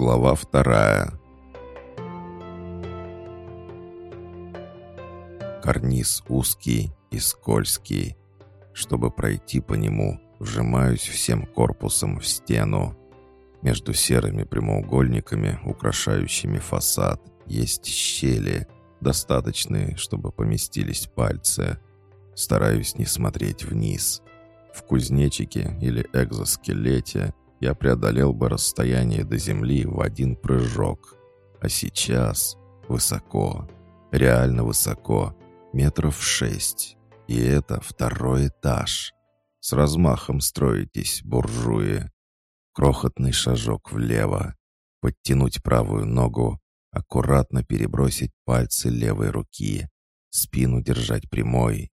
Глава вторая. Карниз узкий и скользкий. Чтобы пройти по нему, вжимаюсь всем корпусом в стену. Между серыми прямоугольниками, украшающими фасад, есть щели, достаточные, чтобы поместились пальцы. Стараюсь не смотреть вниз. В кузнечике или экзоскелете я преодолел бы расстояние до земли в один прыжок. А сейчас высоко, реально высоко, метров шесть. И это второй этаж. С размахом строитесь, буржуи. Крохотный шажок влево. Подтянуть правую ногу, аккуратно перебросить пальцы левой руки. Спину держать прямой.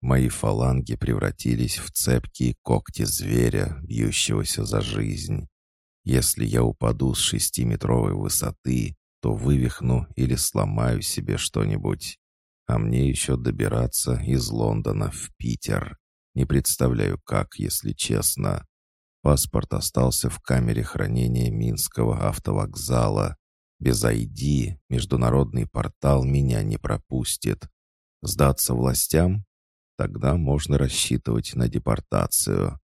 Мои фаланги превратились в цепкие когти зверя, бьющегося за жизнь. Если я упаду с шестиметровой высоты, то вывихну или сломаю себе что-нибудь. А мне еще добираться из Лондона в Питер. Не представляю, как, если честно. Паспорт остался в камере хранения Минского автовокзала. Без ID международный портал меня не пропустит. Сдаться властям? Тогда можно рассчитывать на депортацию.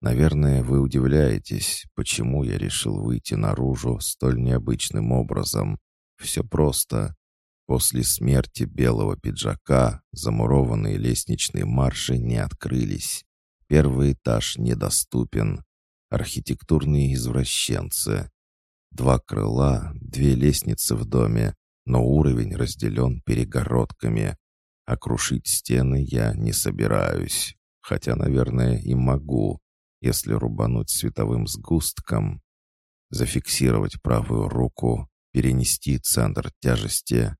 Наверное, вы удивляетесь, почему я решил выйти наружу столь необычным образом. Все просто. После смерти белого пиджака замурованные лестничные марши не открылись. Первый этаж недоступен. Архитектурные извращенцы. Два крыла, две лестницы в доме, но уровень разделен перегородками. А крушить стены я не собираюсь. Хотя, наверное, и могу, если рубануть световым сгустком. Зафиксировать правую руку, перенести центр тяжести.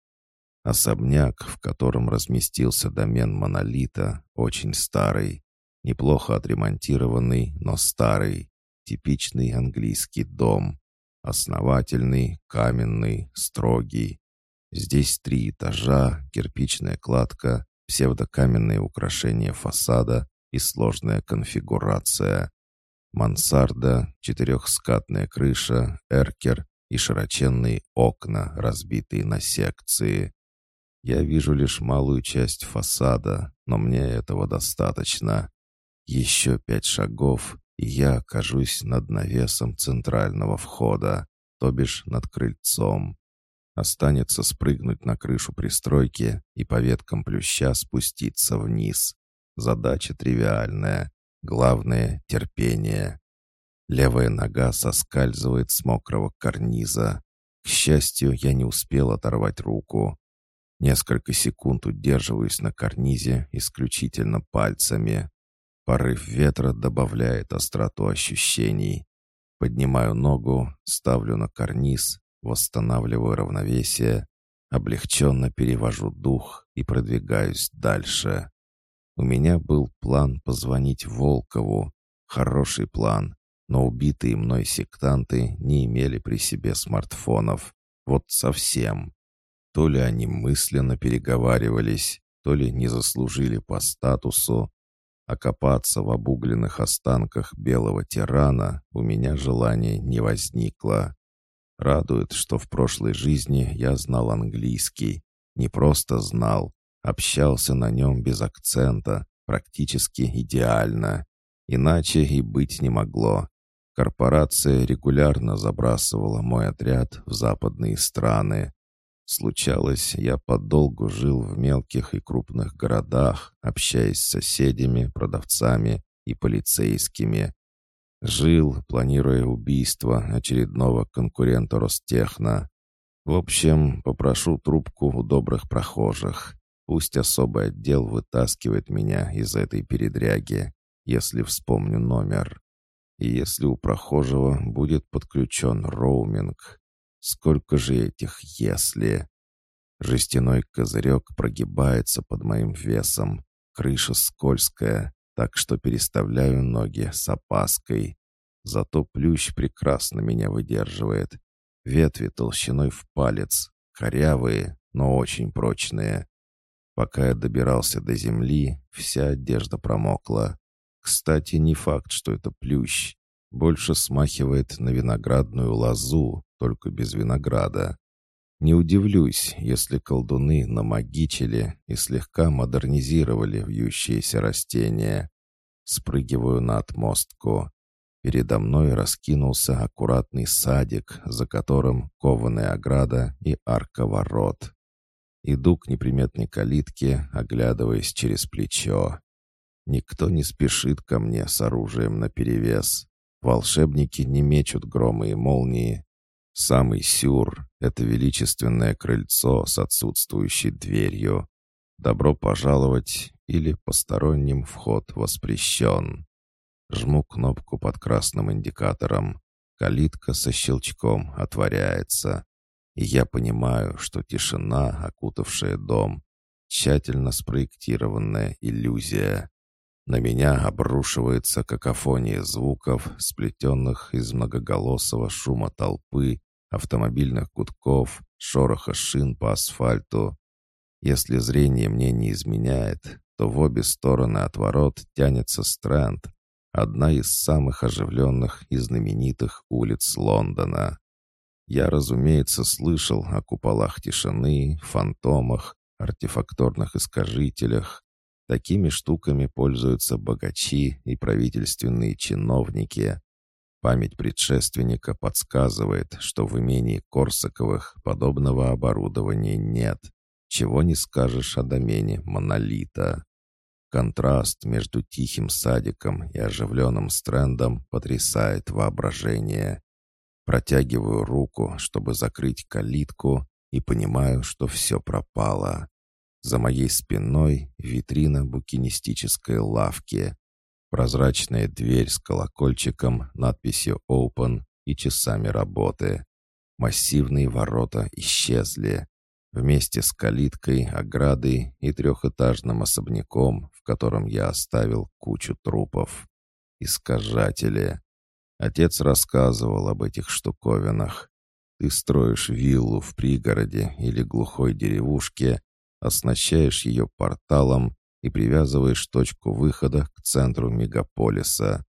Особняк, в котором разместился домен монолита, очень старый. Неплохо отремонтированный, но старый. Типичный английский дом. Основательный, каменный, строгий. Здесь три этажа, кирпичная кладка, псевдокаменные украшения фасада и сложная конфигурация. Мансарда, четырехскатная крыша, эркер и широченные окна, разбитые на секции. Я вижу лишь малую часть фасада, но мне этого достаточно. Еще пять шагов, и я окажусь над навесом центрального входа, то бишь над крыльцом. Останется спрыгнуть на крышу пристройки и по веткам плюща спуститься вниз. Задача тривиальная. Главное — терпение. Левая нога соскальзывает с мокрого карниза. К счастью, я не успел оторвать руку. Несколько секунд удерживаюсь на карнизе исключительно пальцами. Порыв ветра добавляет остроту ощущений. Поднимаю ногу, ставлю на карниз восстанавливаю равновесие, облегченно перевожу дух и продвигаюсь дальше. У меня был план позвонить Волкову. Хороший план, но убитые мной сектанты не имели при себе смартфонов. Вот совсем. То ли они мысленно переговаривались, то ли не заслужили по статусу. Окопаться в обугленных останках белого тирана у меня желания не возникло. Радует, что в прошлой жизни я знал английский. Не просто знал, общался на нем без акцента, практически идеально. Иначе и быть не могло. Корпорация регулярно забрасывала мой отряд в западные страны. Случалось, я подолгу жил в мелких и крупных городах, общаясь с соседями, продавцами и полицейскими. Жил, планируя убийство очередного конкурента Ростехна. В общем, попрошу трубку у добрых прохожих. Пусть особый отдел вытаскивает меня из этой передряги, если вспомню номер. И если у прохожего будет подключен роуминг. Сколько же этих «если»? Жестяной козырек прогибается под моим весом. Крыша скользкая так что переставляю ноги с опаской. Зато плющ прекрасно меня выдерживает. Ветви толщиной в палец, корявые, но очень прочные. Пока я добирался до земли, вся одежда промокла. Кстати, не факт, что это плющ. Больше смахивает на виноградную лозу, только без винограда. Не удивлюсь, если колдуны намагичили и слегка модернизировали вьющиеся растения. Спрыгиваю на отмостку. Передо мной раскинулся аккуратный садик, за которым кованая ограда и арка ворот. Иду к неприметной калитке, оглядываясь через плечо. Никто не спешит ко мне с оружием наперевес. Волшебники не мечут громы и молнии. Самый сюр — это величественное крыльцо с отсутствующей дверью. Добро пожаловать или посторонним вход воспрещен. Жму кнопку под красным индикатором. Калитка со щелчком отворяется. И я понимаю, что тишина, окутавшая дом, тщательно спроектированная иллюзия. На меня обрушивается какофония звуков, сплетенных из многоголосого шума толпы, автомобильных гудков, шороха шин по асфальту. Если зрение мне не изменяет, то в обе стороны от ворот тянется Стрэнд, одна из самых оживленных и знаменитых улиц Лондона. Я, разумеется, слышал о куполах тишины, фантомах, артефакторных искажителях, Такими штуками пользуются богачи и правительственные чиновники. Память предшественника подсказывает, что в имении Корсаковых подобного оборудования нет. Чего не скажешь о домене монолита. Контраст между тихим садиком и оживленным стрендом потрясает воображение. Протягиваю руку, чтобы закрыть калитку, и понимаю, что все пропало. За моей спиной витрина букинистической лавки. Прозрачная дверь с колокольчиком, надписью «Open» и часами работы. Массивные ворота исчезли. Вместе с калиткой, оградой и трехэтажным особняком, в котором я оставил кучу трупов. Искажатели. Отец рассказывал об этих штуковинах. Ты строишь виллу в пригороде или глухой деревушке, оснащаешь ее порталом и привязываешь точку выхода к центру мегаполиса.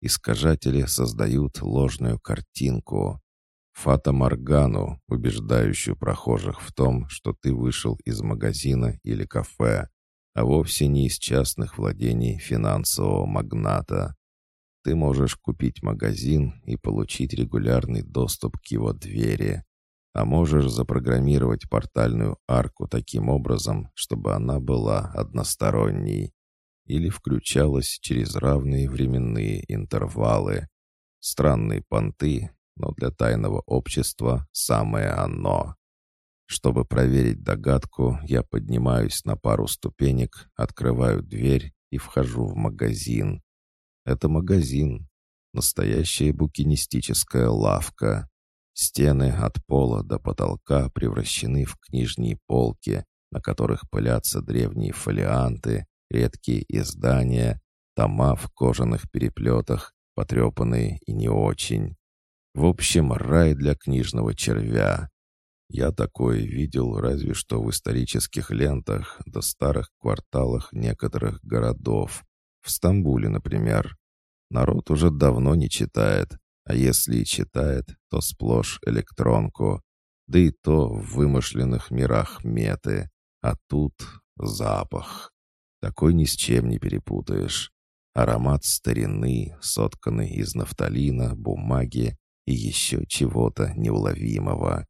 Искажатели создают ложную картинку. Фата-Моргану, убеждающую прохожих в том, что ты вышел из магазина или кафе, а вовсе не из частных владений финансового магната. Ты можешь купить магазин и получить регулярный доступ к его двери. А можешь запрограммировать портальную арку таким образом, чтобы она была односторонней или включалась через равные временные интервалы. Странные понты, но для тайного общества самое оно. Чтобы проверить догадку, я поднимаюсь на пару ступенек, открываю дверь и вхожу в магазин. Это магазин. Настоящая букинистическая лавка. Стены от пола до потолка превращены в книжные полки, на которых пылятся древние фолианты, редкие издания, тома в кожаных переплетах, потрепанные и не очень. В общем, рай для книжного червя. Я такое видел разве что в исторических лентах да старых кварталах некоторых городов. В Стамбуле, например. Народ уже давно не читает, а если и читает, то сплошь электронку. Да и то в вымышленных мирах меты. А тут запах. Такой ни с чем не перепутаешь. Аромат старины, сотканный из нафталина, бумаги и еще чего-то неуловимого.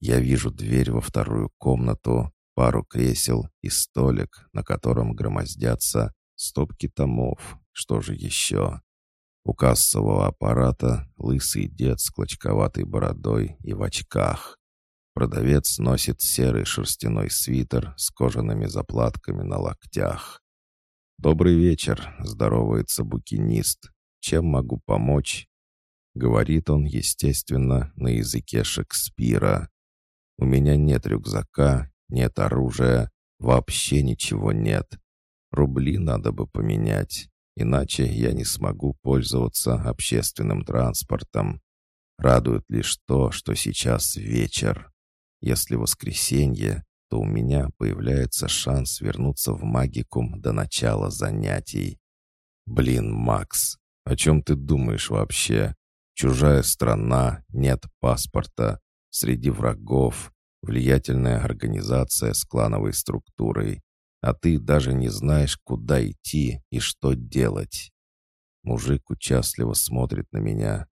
Я вижу дверь во вторую комнату, пару кресел и столик, на котором громоздятся стопки томов. Что же еще? У кассового аппарата лысый дед с клочковатой бородой и в очках. Продавец носит серый шерстяной свитер с кожаными заплатками на локтях. «Добрый вечер», — здоровается букинист. «Чем могу помочь?» Говорит он, естественно, на языке Шекспира. «У меня нет рюкзака, нет оружия, вообще ничего нет. Рубли надо бы поменять. Иначе я не смогу пользоваться общественным транспортом. Радует лишь то, что сейчас вечер. Если воскресенье, то у меня появляется шанс вернуться в магикум до начала занятий. Блин, Макс, о чем ты думаешь вообще? Чужая страна, нет паспорта, среди врагов, влиятельная организация с клановой структурой, а ты даже не знаешь, куда идти и что делать. Мужик участливо смотрит на меня.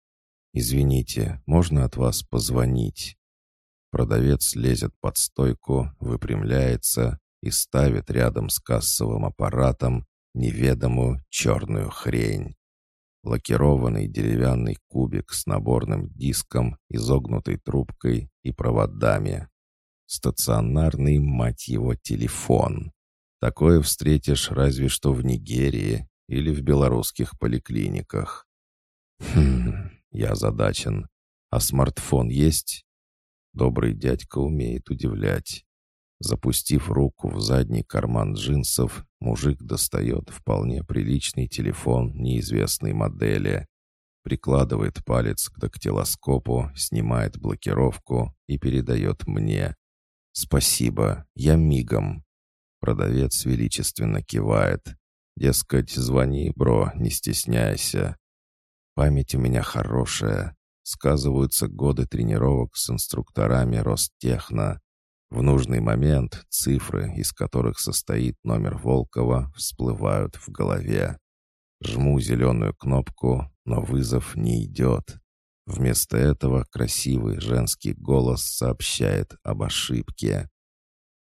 «Извините, можно от вас позвонить?» Продавец лезет под стойку, выпрямляется и ставит рядом с кассовым аппаратом неведомую черную хрень. Лакированный деревянный кубик с наборным диском, изогнутой трубкой и проводами. Стационарный, мать его, телефон. Такое встретишь разве что в Нигерии или в белорусских поликлиниках. Хм, я задачен. А смартфон есть? Добрый дядька умеет удивлять. Запустив руку в задний карман джинсов, мужик достает вполне приличный телефон неизвестной модели. Прикладывает палец к дактилоскопу, снимает блокировку и передает мне. «Спасибо, я мигом». Продавец величественно кивает. Дескать, звони, бро, не стесняйся. Память у меня хорошая. Сказываются годы тренировок с инструкторами Ростехно. В нужный момент цифры, из которых состоит номер Волкова, всплывают в голове. Жму зеленую кнопку, но вызов не идет. Вместо этого красивый женский голос сообщает об ошибке.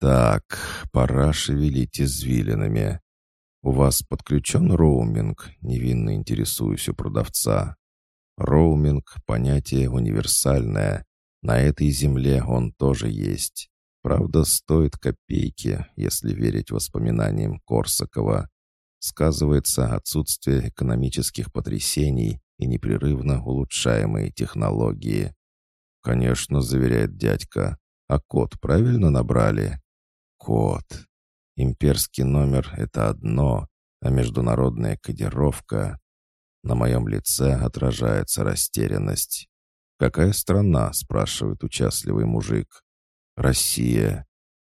«Так, пора шевелить извилинами. У вас подключен роуминг?» — невинно интересуюсь у продавца. Роуминг — понятие универсальное. На этой земле он тоже есть. Правда, стоит копейки, если верить воспоминаниям Корсакова. Сказывается отсутствие экономических потрясений и непрерывно улучшаемые технологии. «Конечно», — заверяет дядька. «А код правильно набрали?» «Код. Имперский номер — это одно, а международная кодировка на моем лице отражается растерянность. «Какая страна?» — спрашивает участливый мужик. «Россия».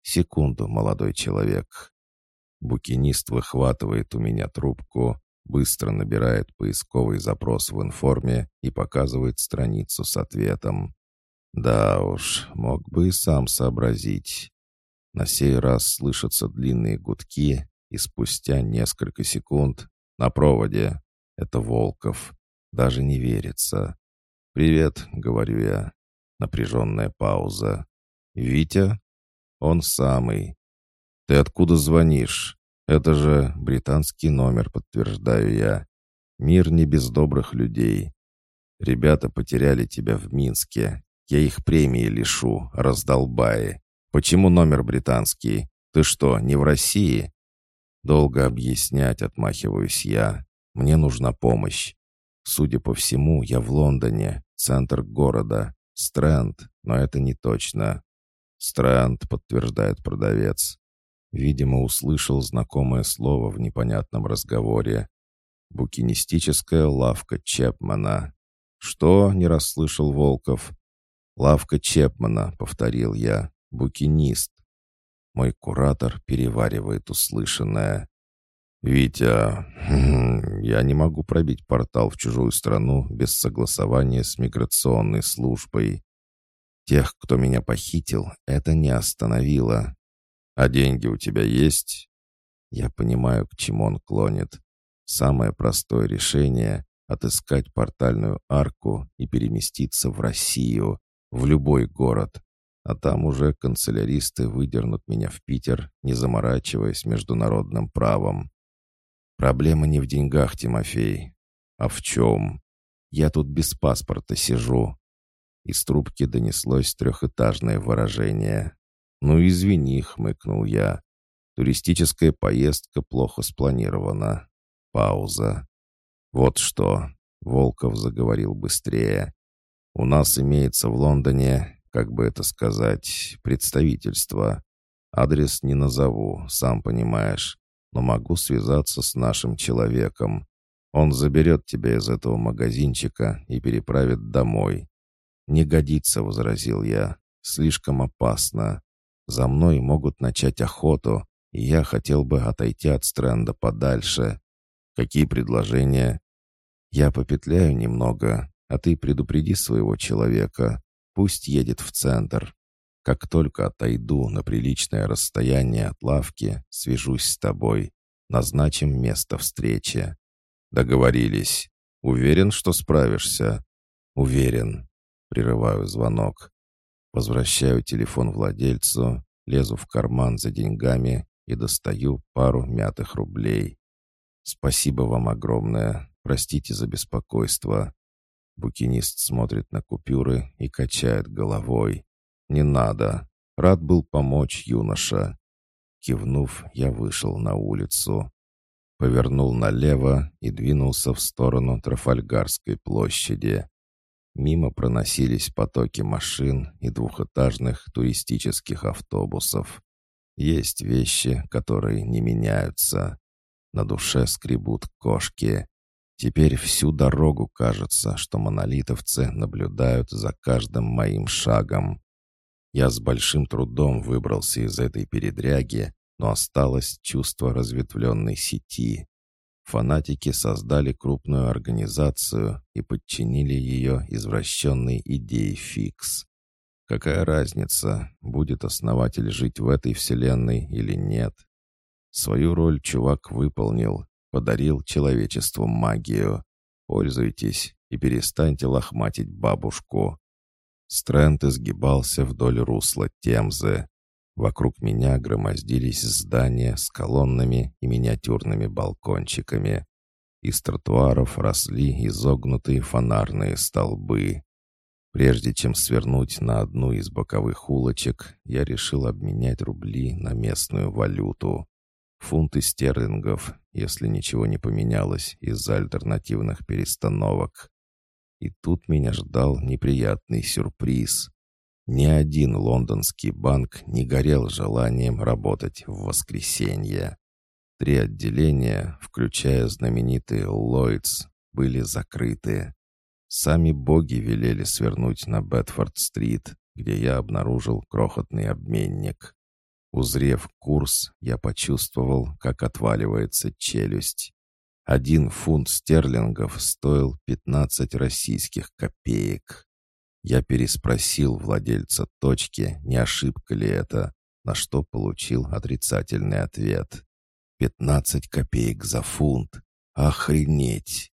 «Секунду, молодой человек». Букинист выхватывает у меня трубку, быстро набирает поисковый запрос в информе и показывает страницу с ответом. Да уж, мог бы и сам сообразить. На сей раз слышатся длинные гудки, и спустя несколько секунд на проводе это Волков. Даже не верится. «Привет», — говорю я. Напряженная пауза. «Витя?» «Он самый». «Ты откуда звонишь?» «Это же британский номер», — подтверждаю я. «Мир не без добрых людей. Ребята потеряли тебя в Минске. Я их премии лишу, раздолбаи. Почему номер британский? Ты что, не в России?» Долго объяснять, отмахиваюсь я. Мне нужна помощь. Судя по всему, я в Лондоне, центр города. Стрэнд, но это не точно. Стрэнд, подтверждает продавец. Видимо, услышал знакомое слово в непонятном разговоре. Букинистическая лавка Чепмана. «Что?» — не расслышал Волков. «Лавка Чепмана», — повторил я. «Букинист». Мой куратор переваривает услышанное. «Витя, я не могу пробить портал в чужую страну без согласования с миграционной службой. Тех, кто меня похитил, это не остановило. А деньги у тебя есть?» Я понимаю, к чему он клонит. Самое простое решение — отыскать портальную арку и переместиться в Россию, в любой город. А там уже канцеляристы выдернут меня в Питер, не заморачиваясь международным правом. Проблема не в деньгах, Тимофей. А в чем? Я тут без паспорта сижу. Из трубки донеслось трехэтажное выражение. «Ну, извини», — хмыкнул я. «Туристическая поездка плохо спланирована». Пауза. «Вот что», — Волков заговорил быстрее. «У нас имеется в Лондоне, как бы это сказать, представительство. Адрес не назову, сам понимаешь но могу связаться с нашим человеком. Он заберет тебя из этого магазинчика и переправит домой». «Не годится», — возразил я. «Слишком опасно. За мной могут начать охоту, и я хотел бы отойти от стренда подальше. Какие предложения?» «Я попетляю немного. А ты предупреди своего человека. Пусть едет в центр. Как только отойду на приличное расстояние от лавки, свяжусь с тобой. Назначим место встречи. Договорились. Уверен, что справишься? Уверен. Прерываю звонок. Возвращаю телефон владельцу, лезу в карман за деньгами и достаю пару мятых рублей. Спасибо вам огромное. Простите за беспокойство. Букинист смотрит на купюры и качает головой. «Не надо. Рад был помочь, юноша». Кивнув, я вышел на улицу. Повернул налево и двинулся в сторону Трафальгарской площади. Мимо проносились потоки машин и двухэтажных туристических автобусов. Есть вещи, которые не меняются. На душе скребут кошки. Теперь всю дорогу кажется, что монолитовцы наблюдают за каждым моим шагом. Я с большим трудом выбрался из этой передряги, но осталось чувство разветвленной сети. Фанатики создали крупную организацию и подчинили ее извращенной идее фикс. Какая разница, будет основатель жить в этой вселенной или нет? Свою роль чувак выполнил, подарил человечеству магию. Пользуйтесь и перестаньте лохматить бабушку. Стрэнд изгибался вдоль русла Темзы. Вокруг меня громоздились здания с колоннами и миниатюрными балкончиками. Из тротуаров росли изогнутые фонарные столбы. Прежде чем свернуть на одну из боковых улочек, я решил обменять рубли на местную валюту фунты стерлингов, если ничего не поменялось из-за альтернативных перестановок. И тут меня ждал неприятный сюрприз. Ни один лондонский банк не горел желанием работать в воскресенье. Три отделения, включая знаменитый Ллойдс, были закрыты. Сами боги велели свернуть на Бетфорд-стрит, где я обнаружил крохотный обменник. Узрев курс, я почувствовал, как отваливается челюсть. Один фунт стерлингов стоил 15 российских копеек. Я переспросил владельца точки, не ошибка ли это, на что получил отрицательный ответ. 15 копеек за фунт. Охренеть!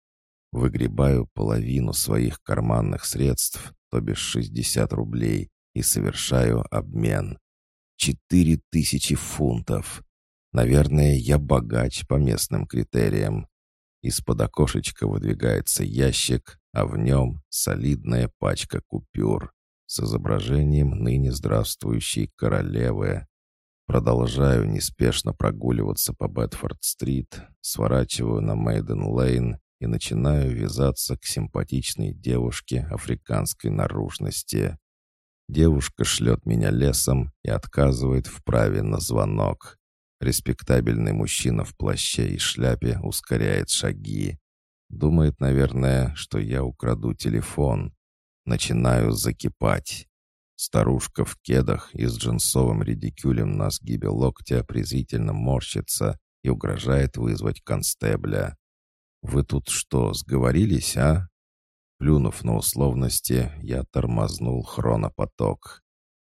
Выгребаю половину своих карманных средств, то бишь 60 рублей, и совершаю обмен. Четыре тысячи фунтов. Наверное, я богач по местным критериям. Из-под окошечка выдвигается ящик, а в нем солидная пачка купюр с изображением ныне здравствующей королевы. Продолжаю неспешно прогуливаться по Бетфорд-стрит, сворачиваю на Мейден-лейн и начинаю вязаться к симпатичной девушке африканской наружности. Девушка шлет меня лесом и отказывает в праве на звонок. Респектабельный мужчина в плаще и шляпе ускоряет шаги. Думает, наверное, что я украду телефон. Начинаю закипать. Старушка в кедах и с джинсовым редикюлем на сгибе локтя презрительно морщится и угрожает вызвать констебля. «Вы тут что, сговорились, а?» Плюнув на условности, я тормознул хронопоток.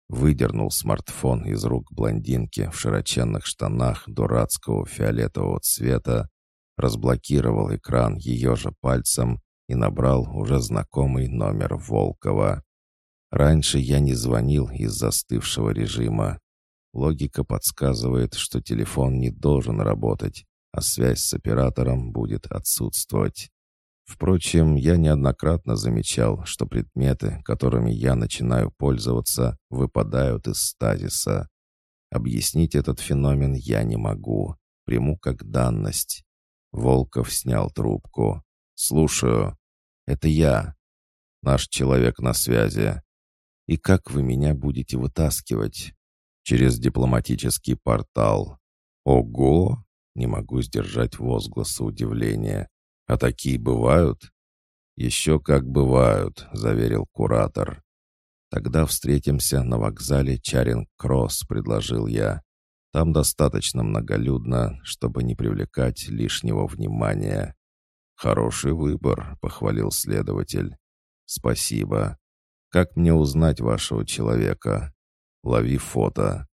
Выдернул смартфон из рук блондинки в широченных штанах дурацкого фиолетового цвета, разблокировал экран ее же пальцем и набрал уже знакомый номер Волкова. Раньше я не звонил из застывшего режима. Логика подсказывает, что телефон не должен работать, а связь с оператором будет отсутствовать. Впрочем, я неоднократно замечал, что предметы, которыми я начинаю пользоваться, выпадают из стазиса. Объяснить этот феномен я не могу. Приму как данность. Волков снял трубку. «Слушаю. Это я. Наш человек на связи. И как вы меня будете вытаскивать?» «Через дипломатический портал». «Ого!» Не могу сдержать возгласа удивления. «А такие бывают?» «Еще как бывают», — заверил куратор. «Тогда встретимся на вокзале Чаринг-Кросс», — предложил я. «Там достаточно многолюдно, чтобы не привлекать лишнего внимания». «Хороший выбор», — похвалил следователь. «Спасибо. Как мне узнать вашего человека?» «Лови фото».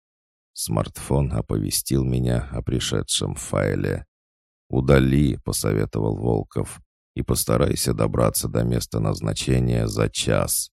Смартфон оповестил меня о пришедшем файле. «Удали», — посоветовал Волков, «и постарайся добраться до места назначения за час.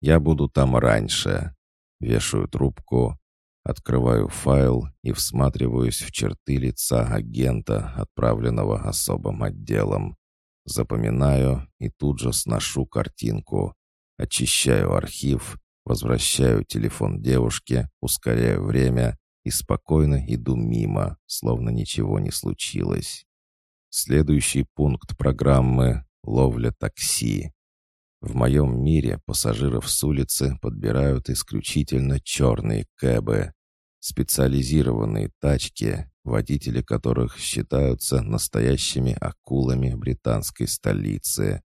Я буду там раньше». Вешаю трубку, открываю файл и всматриваюсь в черты лица агента, отправленного особым отделом. Запоминаю и тут же сношу картинку. Очищаю архив, возвращаю телефон девушке, ускоряю время и спокойно иду мимо, словно ничего не случилось. Следующий пункт программы — ловля такси. В моем мире пассажиров с улицы подбирают исключительно черные кэбы, специализированные тачки, водители которых считаются настоящими акулами британской столицы.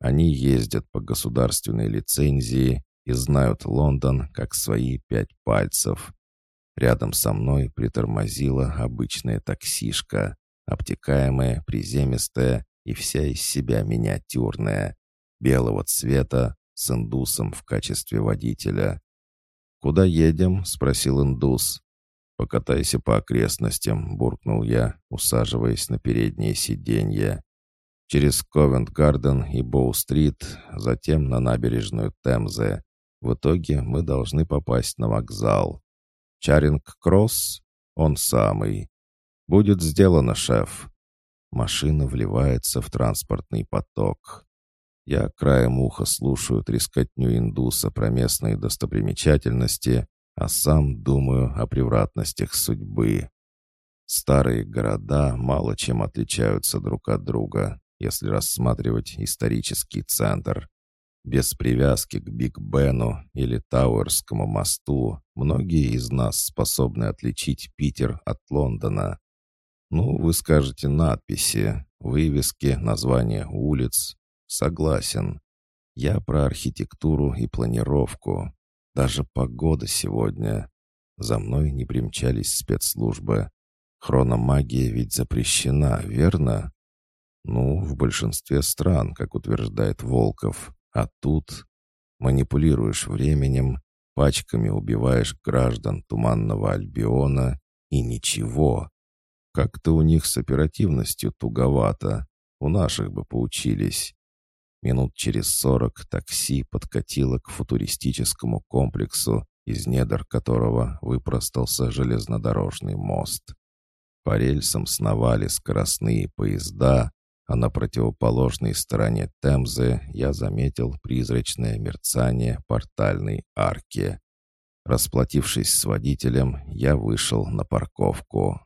Они ездят по государственной лицензии и знают Лондон как свои пять пальцев. Рядом со мной притормозила обычная таксишка, обтекаемая, приземистая и вся из себя миниатюрная, белого цвета, с индусом в качестве водителя. «Куда едем?» — спросил индус. «Покатайся по окрестностям», — буркнул я, усаживаясь на переднее сиденье. Через Ковент-Гарден и Боу-стрит, затем на набережную Темзы. В итоге мы должны попасть на вокзал. Чаринг-Кросс? Он самый. Будет сделано, шеф. Машина вливается в транспортный поток. Я краем уха слушаю трескотню индуса про местные достопримечательности, а сам думаю о превратностях судьбы. Старые города мало чем отличаются друг от друга, если рассматривать исторический центр. Без привязки к Биг Бену или Тауэрскому мосту многие из нас способны отличить Питер от Лондона. Ну, вы скажете надписи, вывески, названия улиц. Согласен. Я про архитектуру и планировку. Даже погода сегодня. За мной не примчались спецслужбы. Хрономагия ведь запрещена, верно? Ну, в большинстве стран, как утверждает Волков. А тут манипулируешь временем, пачками убиваешь граждан Туманного Альбиона и ничего. Как-то у них с оперативностью туговато. У наших бы поучились. Минут через сорок такси подкатило к футуристическому комплексу, из недр которого выпростался железнодорожный мост. По рельсам сновали скоростные поезда, а на противоположной стороне Темзы я заметил призрачное мерцание портальной арки. Расплатившись с водителем, я вышел на парковку.